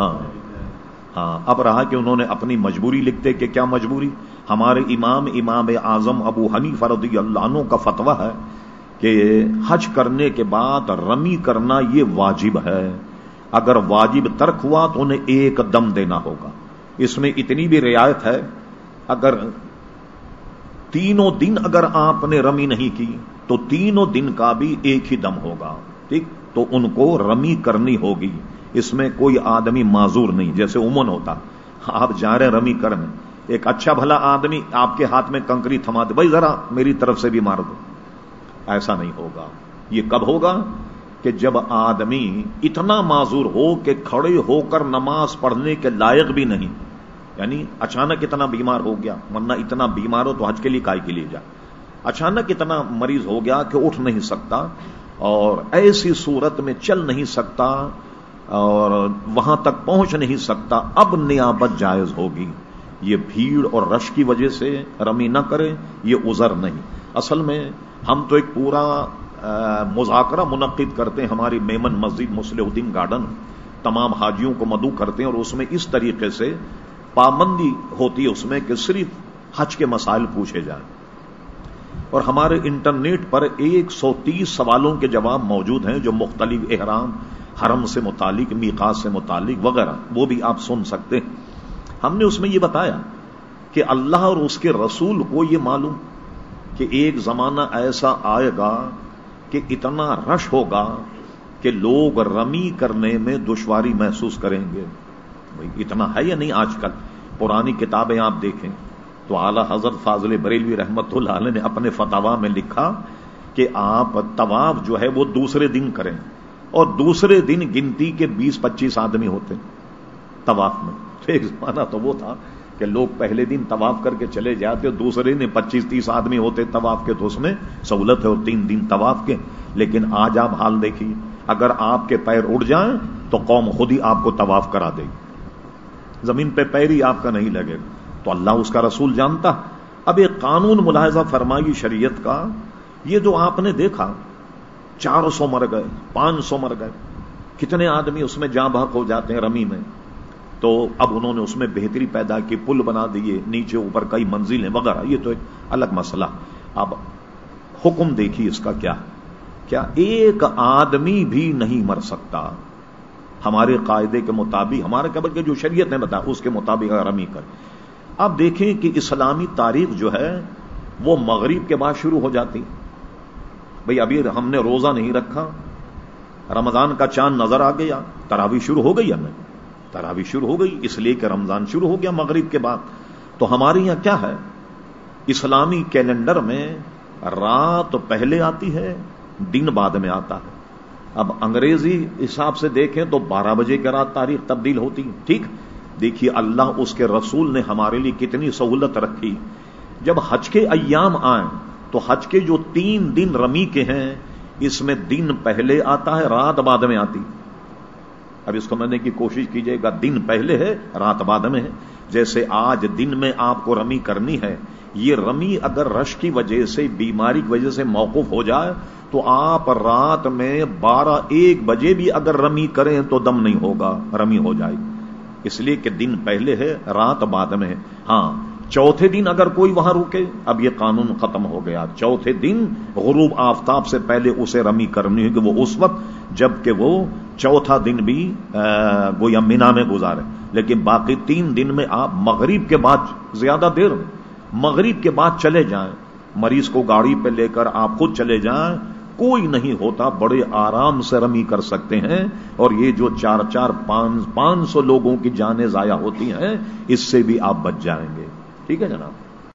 ہاں۔ ہاں اب رہا کہ انہوں نے اپنی مجبوری لکھتے کہ کیا مجبوری؟ ہمارے امام امام اعظم ابو ہنی فرضی اللہ عنہ کا فتویٰ ہے کہ حج کرنے کے بعد رمی کرنا یہ واجب ہے۔ اگر واجب ترک ہوا تو انہیں ایک دم دینا ہوگا۔ اس میں اتنی بھی رعایت ہے، اگر تینوں دن اگر آپ نے رمی نہیں کی تو تینوں دن کا بھی ایک ہی دم ہوگا، ٹھیک؟ تو ان کو رمی کرنی ہوگی۔ اس میں کوئی آدمی معذور نہیں، جیسے امن ہوتا۔ آپ جا رہے رمی کرنے ایک اچھا بھلا آدمی آپ کے ہاتھ میں کنکری تھما دے، بھائی ذرا میری طرف سے بھی مار دو۔ ایسا نہیں ہوگا۔ یہ کب ہوگا کہ جب آدمی اتنا معذور ہو کہ کھڑے ہو کر نماز پڑھنے کے لائق بھی نہیں یعنی اچانک اتنا بیمار ہو گیا، ورنہ اتنا بیمار ہو تو حج کے لیے کائی کے لیے جا۔ اچانک اتنا مریض ہو گیا کہ اٹھ نہیں سکتا اور ایسی صورت میں چل نہیں سکتا اور وہاں تک پہنچ نہیں سکتا، اب نیابت جائز ہوگی۔ یہ بھیڑ اور رش کی وجہ سے رمی نہ کرے یہ ازر نہیں۔ اصل میں ہم تو ایک پورا مذاکرہ منعقد کرتے ہیں ہماری میمن مسجد مسلح الدین گارڈن۔ تمام حاجیوں کو مدعو کرتے ہیں اور اس میں اس طریقے سے پابندی ہوتی ہے اس میں کہ صرف حج کے مسائل پوچھے جائیں۔ اور ہمارے انٹرنیٹ پر ایک سو تیس سوالوں کے جواب موجود ہیں جو مختلف احرام حرم سے متعلق، میقات سے متعلق وغیرہ، وہ بھی آپ سن سکتے ہیں۔ ہم نے اس میں یہ بتایا کہ اللہ اور اس کے رسول کو یہ معلوم کہ ایک زمانہ ایسا آئے گا کہ اتنا رش ہوگا کہ لوگ رمی کرنے میں دشواری محسوس کریں گے۔ اتنا ہے یا نہیں آج کل؟ پرانی کتابیں آپ دیکھیں۔ تو اعلی حضرت فاضل بریلوی رحمت اللہ علیہ نے اپنے فتوا میں لکھا کہ آپ طواف جو ہے وہ دوسرے دن کریں۔ اور دوسرے دن گنتی کے بیس پچیس آدمی ہوتے طواف میں۔ ایک زمانہ تو وہ تھا کہ لوگ پہلے دن طواف کر کے چلے جاتے دوسرے دن پچیس تیس آدمی ہوتے طواف کے تو اس میں سہولت ہے اور تین دن طواف کے۔ لیکن آج آپ حال دیکھیے، اگر آپ کے پیر اڑ جائیں تو قوم خود ہی آپ کو طواف کرا دے گی۔ زمین پہ پیر ہی آپ کا نہیں لگے گا۔ تو اللہ اس کا رسول جانتا۔ اب ایک قانون ملاحظہ فرمائی شریعت کا۔ یہ جو آپ نے دیکھا چار سو مر گئے، پانچ سو مر گئے۔ کتنے آدمی اس میں جاں بحق ہو جاتے ہیں رمی میں۔ تو اب انہوں نے اس میں بہتری پیدا کی، پل بنا دیے، نیچے اوپر کئی منزلیں وغیرہ۔ یہ تو ایک الگ مسئلہ۔ اب حکم دیکھی اس کا کیا۔ کیا ایک آدمی بھی نہیں مر سکتا؟ ہمارے قاعدے کے مطابق، ہمارے قبل کے جو شریعت نے بتایا، اس کے مطابق رمی کر اب دیکھیں کہ اسلامی تاریخ جو ہے، وہ مغرب کے بعد شروع ہو جاتی۔ بھئی ابھی ہم نے روزہ نہیں رکھا، رمضان کا چاند نظر آ گیا تراوی شروع ہو گئی ہمیں۔ تراوی شروع ہو گئی، اس لیے کہ رمضان شروع ہو گیا مغرب کے بعد۔ تو ہمارے یہاں کیا ہے؟ اسلامی کیلنڈر میں رات پہلے آتی ہے، دن بعد میں آتا ہے۔ اب انگریزی حساب سے دیکھیں تو بارہ بجے کے رات تاریخ تبدیل ہوتی ٹھیک؟ دیکھیے اللہ اس کے رسول نے ہمارے لیے کتنی سہولت رکھی۔ جب حج کے ایام آئیں تو حج کے جو تین دن رمی کے ہیں، اس میں دن پہلے آتا ہے، رات بعد میں آتی۔ اب اس کو ماننے کی کوشش کیجیے گا، دن پہلے ہے، رات بعد میں ہے۔ جیسے آج دن میں آپ کو رمی کرنی ہے، یہ رمی اگر رش کی وجہ سے، بیماری کی وجہ سے موقف ہو جائے، تو آپ رات میں بارہ ایک بجے بھی اگر رمی کریں تو دم نہیں ہوگا، رمی ہو جائے۔ اس لیے کہ دن پہلے ہے، رات بعد میں ہے۔ ہاں چوتھے دن اگر کوئی وہاں رکے، اب یہ قانون ختم ہو گیا۔ چوتھے دن غروب آفتاب سے پہلے اسے رمی کرنی ہے کہ وہ اس وقت جبکہ وہ چوتھا دن بھی گویا مینا میں گزارے۔ لیکن باقی تین دن میں آپ مغرب کے بعد زیادہ دیر، مغرب کے بعد چلے جائیں۔ مریض کو گاڑی پہ لے کر آپ خود چلے جائیں۔ کوئی نہیں ہوتا، بڑے آرام سے رمی کر سکتے ہیں۔ اور یہ جو چار چار پانچ پانچ سو لوگوں کی جانیں ضائع ہوتی ہیں، اس سے بھی آپ بچ جائیں گے۔ ٹھیک ہے جناب؟